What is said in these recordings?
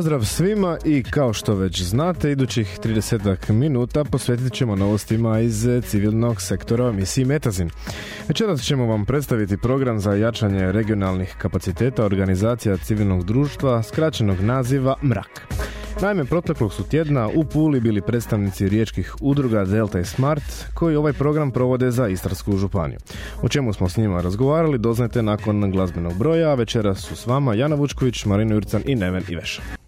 Pozdrav svima i kao što već znate, idućih 30 minuta posvetit ćemo novostima iz civilnog sektora emisiji Metazin. Večeras ćemo vam predstaviti program za jačanje regionalnih kapaciteta organizacija civilnog društva skraćenog naziva MRAK. Naime, proteklog su tjedna u Puli bili predstavnici riječkih udruga Delta i Smart koji ovaj program provode za Istarsku županiju. O čemu smo s njima razgovarali doznajte nakon glazbenog broja, a večeras su s vama Jana Vučković, Marino Jurcan i Neven Iveša.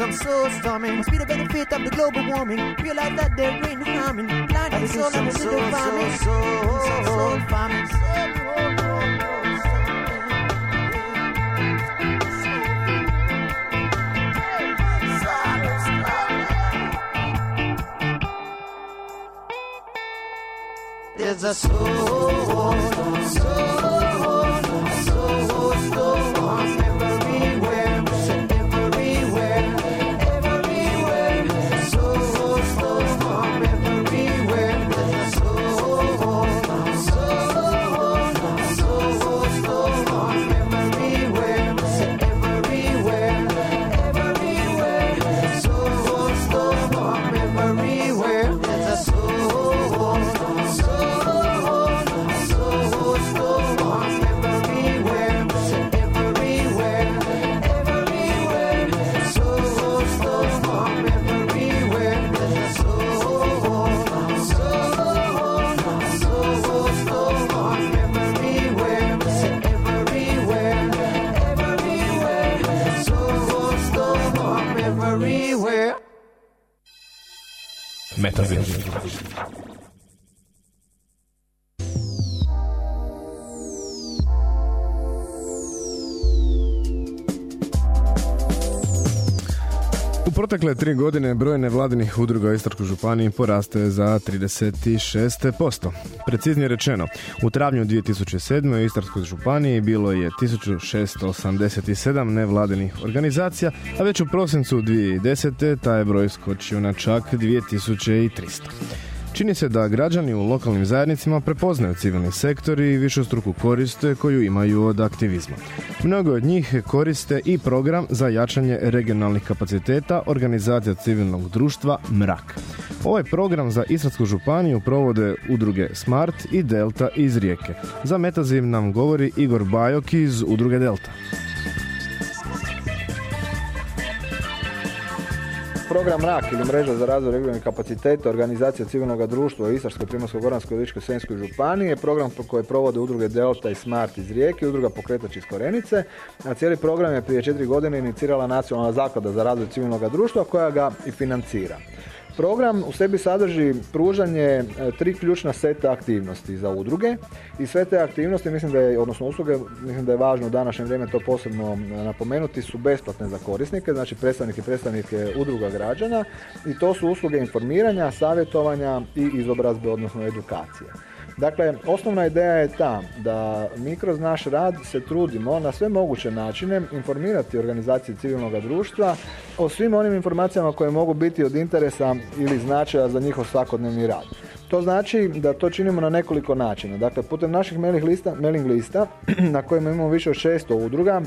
Some soul storming, must be the benefit of the global warming. Realize that there ain't harming. Blind the soul and the little farming. Some soul farming. There's a soul, soul, soul, protekle tri godine broj nevladinih udruga u Istarskoj županiji poraste za 36%. Preciznije rečeno, u travnju 2007. u Istarskoj županiji bilo je 1687 nevladinih organizacija, a već u prosincu 2010. taj broj skočio na čak 2300. Čini se da građani u lokalnim zajednicama prepoznaju civilni sektor i višestruku koriste koju imaju od aktivizma. Mnogo od njih koriste i program za jačanje regionalnih kapaciteta organizacija civilnog društva MRAK. Ovaj program za Istarsku županiju provode udruge Smart i Delta iz Rijeke. Za Metazim nam govori Igor Bajok iz udruge Delta. Program RAK ili Mreža za razvoj regionalnih kapaciteta organizacija civilnog društva u Istarskoj, Primorsko-Goranskoj i Ličko-Senjskoj županiji je program koje provode udruge Delta i Smart iz Rijeke, udruga Pokretač iz Korenice, a cijeli program je prije četiri godine inicirala Nacionalna zaklada za razvoj civilnog društva koja ga i financira. Program u sebi sadrži pružanje e, tri ključna seta aktivnosti za udruge i sve te aktivnosti, mislim da je, odnosno usluge, mislim da je važno u današnje vrijeme to posebno e, napomenuti, su besplatne za korisnike, znači predstavnike i predstavnike udruga građana i to su usluge informiranja, savjetovanja i izobrazbe, odnosno edukacije. Dakle, osnovna ideja je ta da mi kroz naš rad se trudimo na sve moguće načine informirati organizacije civilnog društva o svim onim informacijama koje mogu biti od interesa ili značaja za njihov svakodnevni rad. To znači da to činimo na nekoliko načina. Dakle, putem naših mailing lista, mailing lista na kojima imamo više od 600 udruga,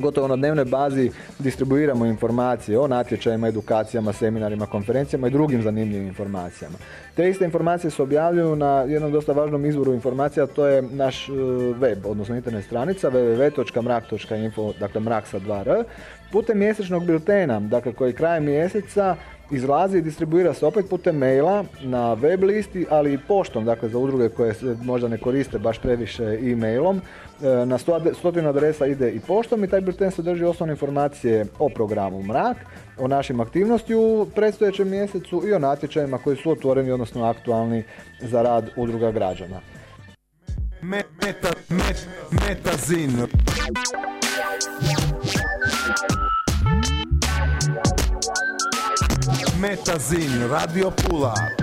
gotovo na dnevnoj bazi distribuiramo informacije o natječajima, edukacijama, seminarima, konferencijama i drugim zanimljivim informacijama. Te iste informacije se objavljuju na jednom dosta važnom izvoru informacija, to je naš e, web, odnosno internet stranica www.mrak.info, dakle mrak sa 2r, putem mjesečnog biltena, dakle koji krajem mjeseca izlazi i distribuira se opet putem maila na web listi, ali i poštom, dakle za udruge koje se možda ne koriste baš previše. E, na stotinu adresa ide i poštom i taj bilten sadrži osnovne informacije o programu Mrak, o našim aktivnosti u predstojećem mjesecu i o natječajima koji su otvoreni, odnosno aktualni za rad udruga građana. Meta, metazin. Metazin, Radio Pula.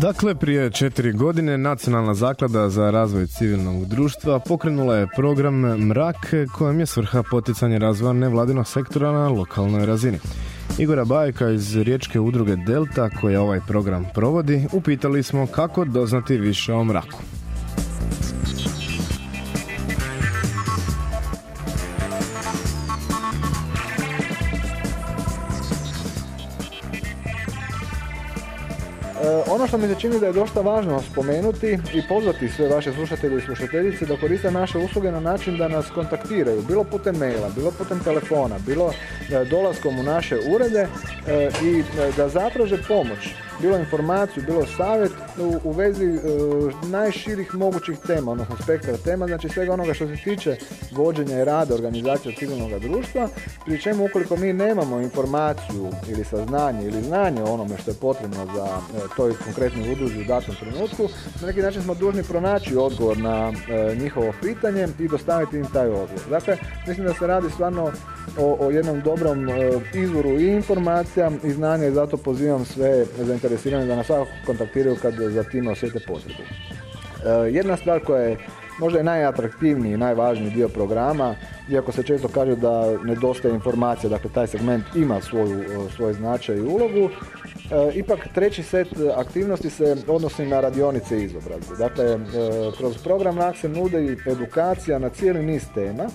Dakle, prije četiri godine Nacionalna zaklada za razvoj civilnog društva pokrenula je program Mrak kojem je svrha poticanje razvoja nevladinog sektora na lokalnoj razini. Igora Bajka iz Riječke udruge Delta koja ovaj program provodi, upitali smo kako doznati više o mraku. Što mi se čini da je dosta važno spomenuti i pozvati sve vaše slušatelje i slušateljice da koriste naše usluge na način da nas kontaktiraju, bilo putem maila, bilo putem telefona, bilo e, dolaskom u naše urede e, i e, da zatraže pomoć, bilo informaciju, bilo savjet u, u vezi e, najširih mogućih tema, odnosno spektra tema, znači svega onoga što se tiče vođenja i rada organizacije civilnog društva, pri čemu ukoliko mi nemamo informaciju ili saznanje ili znanje o onome što je potrebno za e, toj konkretnoj udruzi u datom trenutku, na neki način smo dužni pronaći odgovor na e, njihovo pitanje i dostaviti im taj odgovor. Dakle, mislim da se radi stvarno o, o jednom dobrom izvoru i informacija i znanja i zato pozivam sve da nas svakako kontaktiraju kad za time osjete potrebu. E, jedna stvar koja je možda i najatraktivniji i najvažniji dio programa, iako se često kaže da nedostaje informacija, dakle taj segment ima svoju, e, svoj značaj i ulogu, E, ipak treći set aktivnosti se odnosi na radionice izobrazbe. Dakle, kroz program NAK se nude edukacija na cijeli niz tema.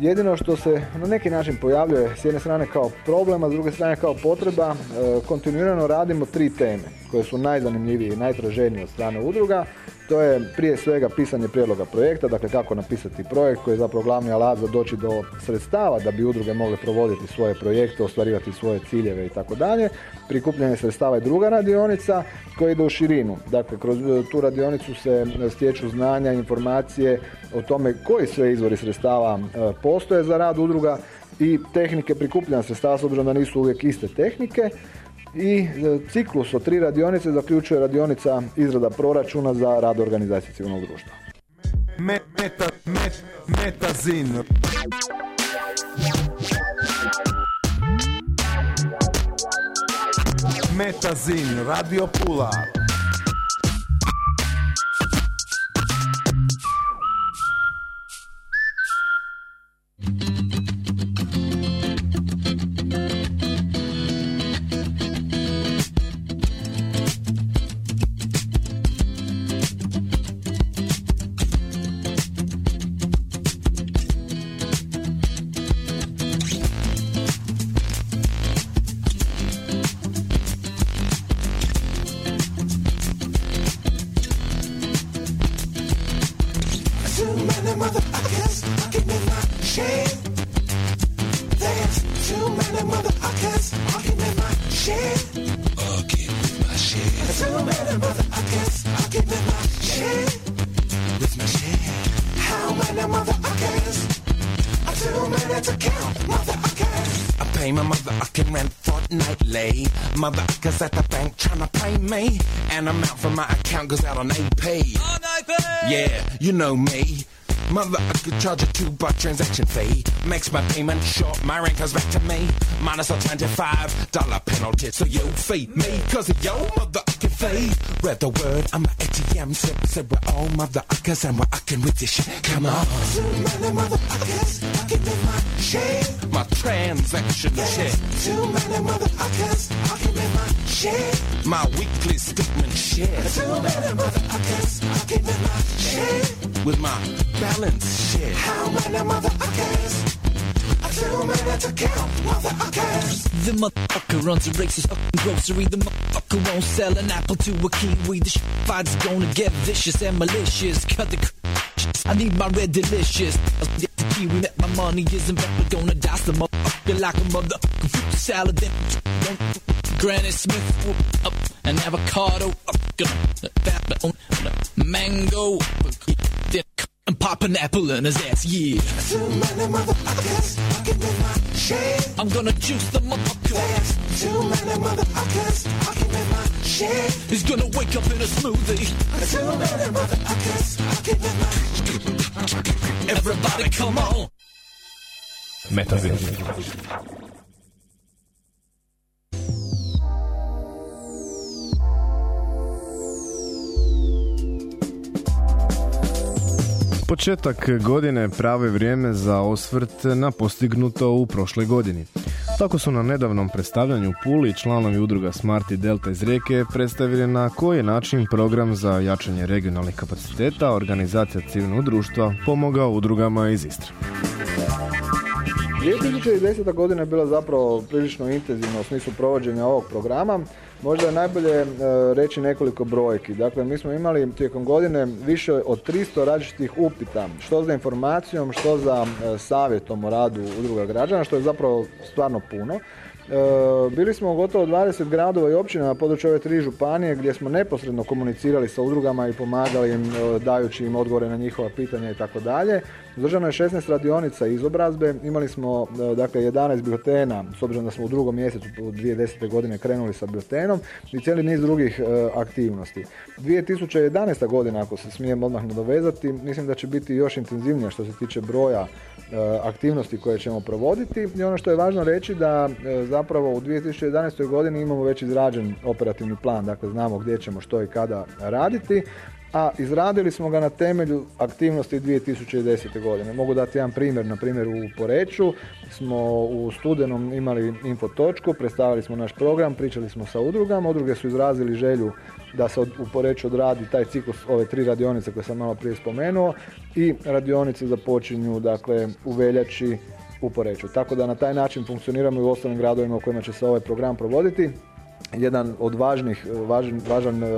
Jedino što se na neki način pojavljuje s jedne strane kao problem, a s druge strane kao potreba, e, kontinuirano radimo tri teme koje su najzanimljivije i najtraženije od strane udruga. To je prije svega pisanje prijedloga projekta, dakle kako napisati projekt koji je zapravo glavni alat za doći do sredstava da bi udruge mogle provoditi svoje projekte, ostvarivati svoje ciljeve i tako dalje. Prikupljanje sredstava je druga radionica koja ide u širinu. Dakle, kroz e, tu radionicu se stječu znanja, informacije o tome koji sve izvori sredstava e, postoje za rad udruga i tehnike prikupljanja sredstava s obzirom da nisu uvijek iste tehnike i e, ciklus od tri radionice zaključuje radionica izrada proračuna za rad organizacije civilnog društva. Me, meta, met, metazin. Metazin, Radio Pula. Motherfuckers fucking in my shit. There's too many motherfuckers fucking in my shit. Fucking with my shit. Too many motherfuckers fucking in my shit. With my shit. How many motherfuckers? Too many to count, motherfuckers. I pay my motherfucking rent fortnightly. Motherfuckers at the bank tryna pay me. And amount from my account goes out on AP. on AP. Yeah, you know me. Motherfucker charge a two buck transaction fee. Makes my payment short, my rent comes back to me. Minus a $25 penalty, so you feed me. Cause of your motherfucking fee. Read the word, I'm a ATM. Said, said we're all motherfuckers and we're fucking with this shit. Come on. Too many motherfuckers fucking in my shit. My transaction shit. Too many motherfuckers fucking in my shit. My weekly statement shit. Too many motherfuckers fucking in my shit. With my balance shit. How many motherfuckers? Too many to count, motherfuckers. The motherfucker runs a racist fucking grocery. The motherfucker won't sell an apple to a kiwi. The shit fight's gonna get vicious and malicious. Cut the I need my red delicious. The kiwi that my money isn't back. We're gonna dice the motherfucker like a motherfucking fruit salad. Then Granny Smith up an avocado. Up, gonna that on mango. Then and pop an apple in his ass, yeah. Too many motherfuckers. I'm gonna juice the motherfucker. There's too many motherfuckers shit. He's gonna wake up in a smoothie. Too many motherfuckers Everybody come on. Metazin. Početak godine pravo je vrijeme za osvrt na postignuto u prošloj godini. Tako su na nedavnom predstavljanju Puli članovi udruga Smart Delta iz Rijeke predstavili na koji način program za jačanje regionalnih kapaciteta organizacija civilnog društva pomogao udrugama iz Istre. 2010. godina je bila zapravo prilično intenzivna u smislu provođenja ovog programa. Možda je najbolje e, reći nekoliko brojki. Dakle, mi smo imali tijekom godine više od 300 različitih upita, što za informacijom, što za e, savjetom o radu udruga građana, što je zapravo stvarno puno. E, bili smo gotovo 20 gradova i općina na području ove tri županije gdje smo neposredno komunicirali sa udrugama i pomagali im e, dajući im odgovore na njihova pitanja i tako dalje. Održano je 16 radionica izobrazbe, imali smo e, dakle 11 biltena, s obzirom da smo u drugom mjesecu u 2010. godine krenuli sa biltenom i cijeli niz drugih aktivnosti. 2011. godina, ako se smijem odmah nadovezati, mislim da će biti još intenzivnija što se tiče broja aktivnosti koje ćemo provoditi i ono što je važno reći da e, zapravo u 2011. godini imamo već izrađen operativni plan, dakle znamo gdje ćemo što i kada raditi, a izradili smo ga na temelju aktivnosti 2010. godine. Mogu dati jedan primjer, na primjer u Poreću smo u studenom imali info točku, predstavili smo naš program, pričali smo sa udrugama, udruge su izrazili želju da se u Poreču odradi taj ciklus ove tri radionice koje sam malo prije spomenuo i radionice započinju dakle u veljači u Poreču. Tako da na taj način funkcioniramo i u ostalim gradovima u kojima će se ovaj program provoditi jedan od važnih, važan, važan e,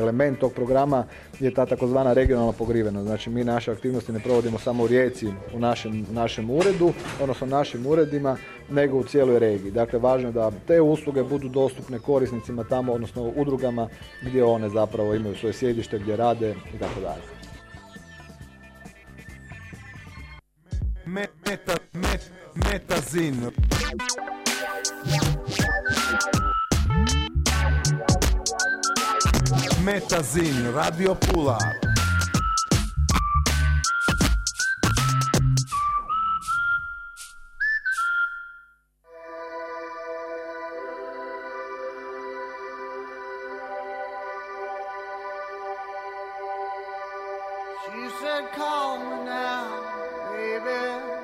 element tog programa je ta takozvana regionalna pogrivenost. Znači mi naše aktivnosti ne provodimo samo u Rijeci u našem, našem uredu, odnosno našim uredima, nego u cijeloj regiji. Dakle, važno je da te usluge budu dostupne korisnicima tamo, odnosno udrugama gdje one zapravo imaju svoje sjedište, gdje rade i tako dalje. Me, meta, met, metazin. Metazin, Radio Pula. She said, call me now, baby.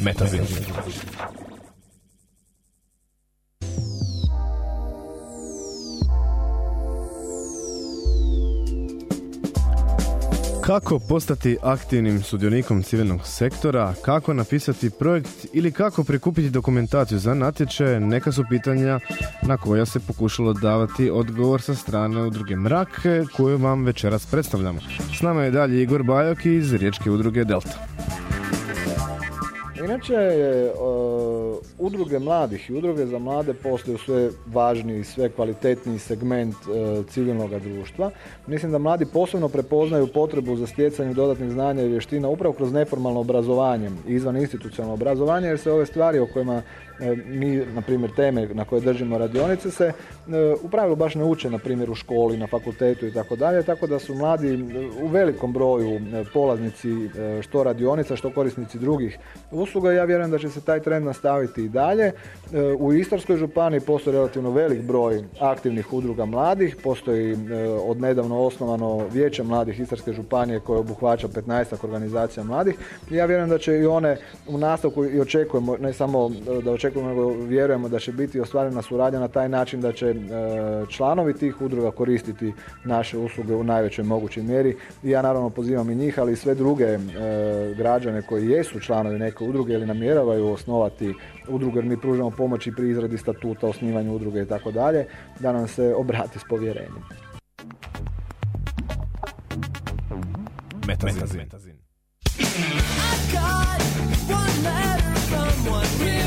Metazin. Kako postati aktivnim sudionikom civilnog sektora, kako napisati projekt ili kako prikupiti dokumentaciju za natječaje, neka su pitanja na koja se pokušalo davati odgovor sa strane udruge Mrak, koju vam večeras predstavljamo. S nama je dalje Igor Bajok iz Riječke udruge Delta. Inače, e, udruge mladih i udruge za mlade postaju sve važniji, sve kvalitetniji segment e, civilnog društva. Mislim da mladi posebno prepoznaju potrebu za stjecanje dodatnih znanja i vještina upravo kroz neformalno obrazovanje i izvan institucionalno obrazovanje, jer se ove stvari o kojima mi, na primjer, teme na koje držimo radionice se e, u pravilu baš ne uče, na primjer, u školi, na fakultetu i tako dalje, tako da su mladi e, u velikom broju e, polaznici e, što radionica, što korisnici drugih usluga. Ja vjerujem da će se taj trend nastaviti i dalje. E, U Istarskoj županiji postoji relativno velik broj aktivnih udruga mladih, postoji e, od nedavno osnovano vijeće mladih Istarske županije koje obuhvaća 15 organizacija mladih. Ja vjerujem da će i one u nastavku i očekujemo, ne samo e, da očekujemo, nego vjerujemo da će biti ostvarena suradnja na taj način da će e, članovi tih udruga koristiti naše usluge u najvećoj mogućoj mjeri. I ja naravno pozivam i njih, ali i sve druge e, građane koji jesu članovi neke udruge ili namjeravaju osnovati udruge, jer mi pružamo pomoć i pri izradi statuta, osnivanju udruge i tako dalje, da nam se obrati s povjerenjem. Metazin. got one letter from one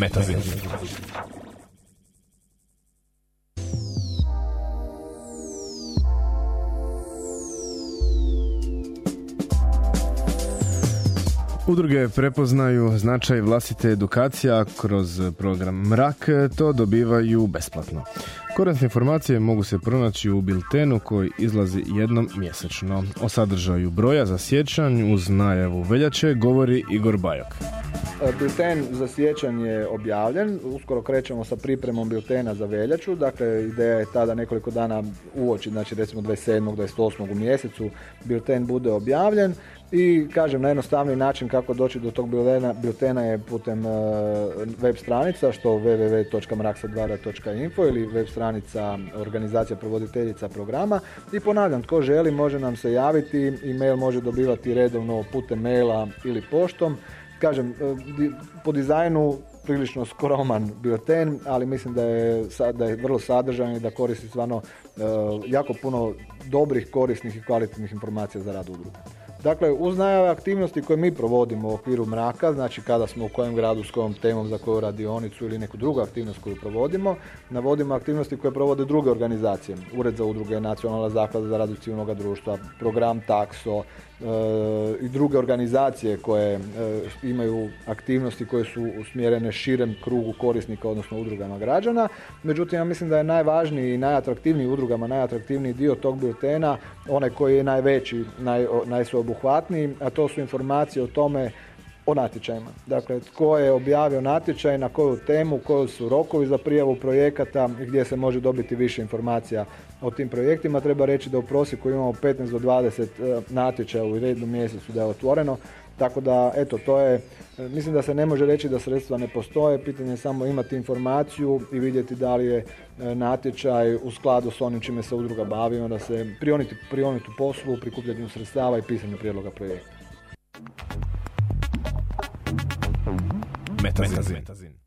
Metazin. Udruge prepoznaju značaj vlastite edukacije, a kroz program Mrak to dobivaju besplatno. Korisne informacije mogu se pronaći u biltenu koji izlazi jednom mjesečno. O sadržaju broja za sjećanj uz najavu veljače govori Igor Bajok. E, Bilten za sjećan je objavljen, uskoro krećemo sa pripremom biltena za veljaču, dakle ideja je tada nekoliko dana uoči, znači recimo 27. 28. u mjesecu bilten bude objavljen i kažem najjednostavniji način kako doći do tog biltena, je putem e, web stranica što www.mraksadvara.info ili web stranica organizacija provoditeljica programa. I ponavljam tko želi može nam se javiti, e-mail može dobivati redovno putem maila ili poštom. Kažem, e, po dizajnu prilično skroman bilten, ali mislim da je, da je vrlo sadržajan i da koristi stvarno e, jako puno dobrih, korisnih i kvalitetnih informacija za rad udruga. Dakle, uz najave aktivnosti koje mi provodimo u okviru mraka, znači kada smo u kojem gradu s kojom temom za koju radionicu ili neku drugu aktivnost koju provodimo, navodimo aktivnosti koje provode druge organizacije. Ured za udruge, Nacionalna zaklada za razvoj civilnog društva, program Takso, i druge organizacije koje e, imaju aktivnosti koje su usmjerene širem krugu korisnika, odnosno udrugama građana. Međutim, ja mislim da je najvažniji i najatraktivniji udrugama, najatraktivniji dio tog biltena, onaj koji je najveći, naj, najsveobuhvatniji, a to su informacije o tome o natječajima. Dakle, tko je objavio natječaj, na koju temu, koji su rokovi za prijavu projekata, gdje se može dobiti više informacija o tim projektima. Treba reći da u prosjeku imamo 15 do 20 e, natječaja u rednom mjesecu da je otvoreno. Tako da, eto, to je, e, mislim da se ne može reći da sredstva ne postoje, pitanje je samo imati informaciju i vidjeti da li je e, natječaj u skladu s onim čime se udruga bavi, onda se prioniti, prioniti poslu, prikupljanju sredstava i pisanju prijedloga projekta. Metazin. A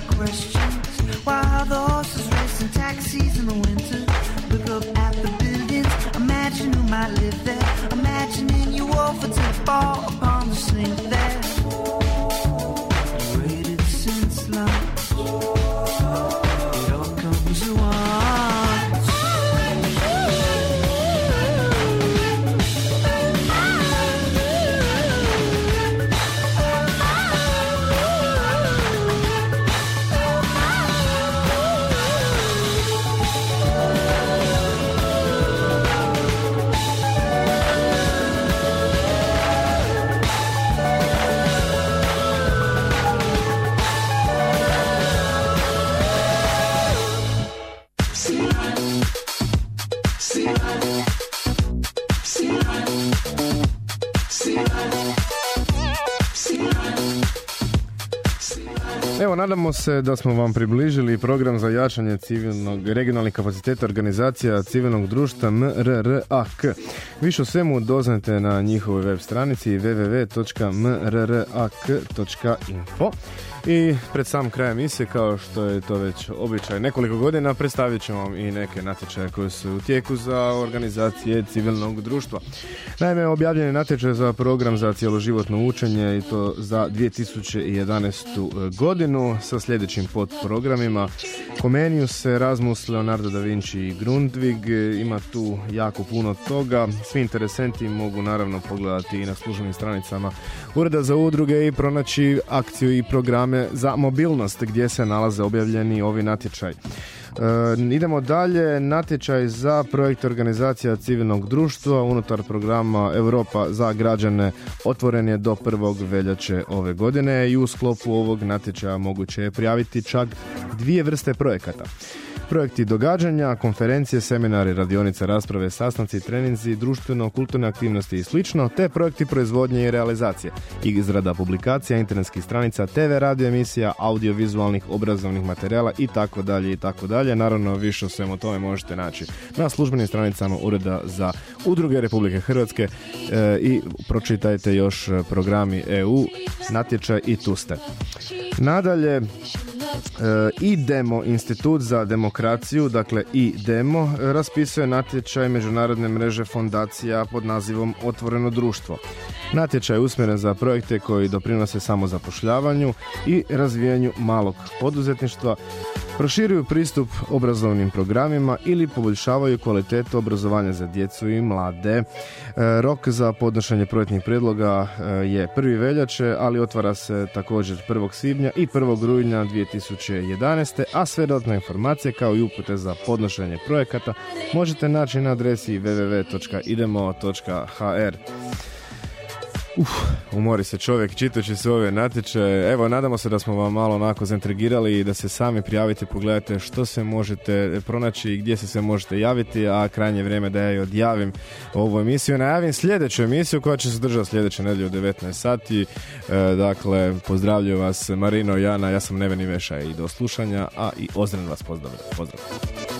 the questions. The horses race in taxis in the winter. Look up at the buildings, imagine who might live there. Imagining you offer to fall upon the sink there. Nadamo se da smo vam približili program za jačanje civilnog, regionalnih kapaciteta organizacija civilnog društva MRRAK. Više o svemu doznate na njihovoj web stranici www.mrrak.info. I pred sam kraj emisije, kao što je to već običaj nekoliko godina, predstavit ćemo vam i neke natječaje koje su u tijeku za organizacije civilnog društva. Naime, objavljen je natječaj za program za cjeloživotno učenje i to za 2011. godinu sa sljedećim podprogramima Comenius, Erasmus, Leonardo da Vinci i Grundtvig. Ima tu jako puno toga. Svi interesenti mogu naravno pogledati i na službenim stranicama Ureda za udruge i pronaći akciju i programe za mobilnost gdje se nalaze objavljeni ovi natječaj. E, idemo dalje, natječaj za projekt organizacija civilnog društva unutar programa Europa za građane otvoren je do 1. veljače ove godine i u sklopu ovog natječaja moguće je prijaviti čak dvije vrste projekata. Projekti događanja, konferencije, seminari, radionice, rasprave, sastanci, treninzi, društveno, kulturne aktivnosti i slično, te projekti proizvodnje i realizacije, izrada publikacija, internetskih stranica, TV radio emisija, audiovizualnih, obrazovnih materijala i tako dalje. Naravno, više o svemu tome možete naći na službenim stranicama Ureda za udruge Republike Hrvatske e, i pročitajte još programi EU, natječaj i tu ste. Nadalje, E, IDEMO, Institut za demokraciju, dakle IDEMO, raspisuje natječaj međunarodne mreže fondacija pod nazivom Otvoreno društvo. Natječaj je usmjeren za projekte koji doprinose samozapošljavanju i razvijanju malog poduzetništva, proširuju pristup obrazovnim programima ili poboljšavaju kvalitetu obrazovanja za djecu i mlade. E, Rok za podnošenje projektnih prijedloga e, je 1. veljače, ali otvara se također 1. svibnja i 1. rujna 2011. A sve dodatne informacije kao i upute za podnošenje projekata možete naći na adresi www.idemo.hr. Uf, umori se čovjek čitajući se ove natječaje. Evo, nadamo se da smo vam malo onako zaintrigirali i da se sami prijavite, pogledajte što se možete pronaći i gdje se sve možete javiti, a krajnje vrijeme da ja i odjavim ovu emisiju. Najavim sljedeću emisiju koja će se držati sljedeće nedjelje u 19 sati. E, dakle, pozdravljaju vas Marino, Jana, ja sam Neveni Veša i do slušanja, a i Ozren vas pozdravlja. Pozdrav.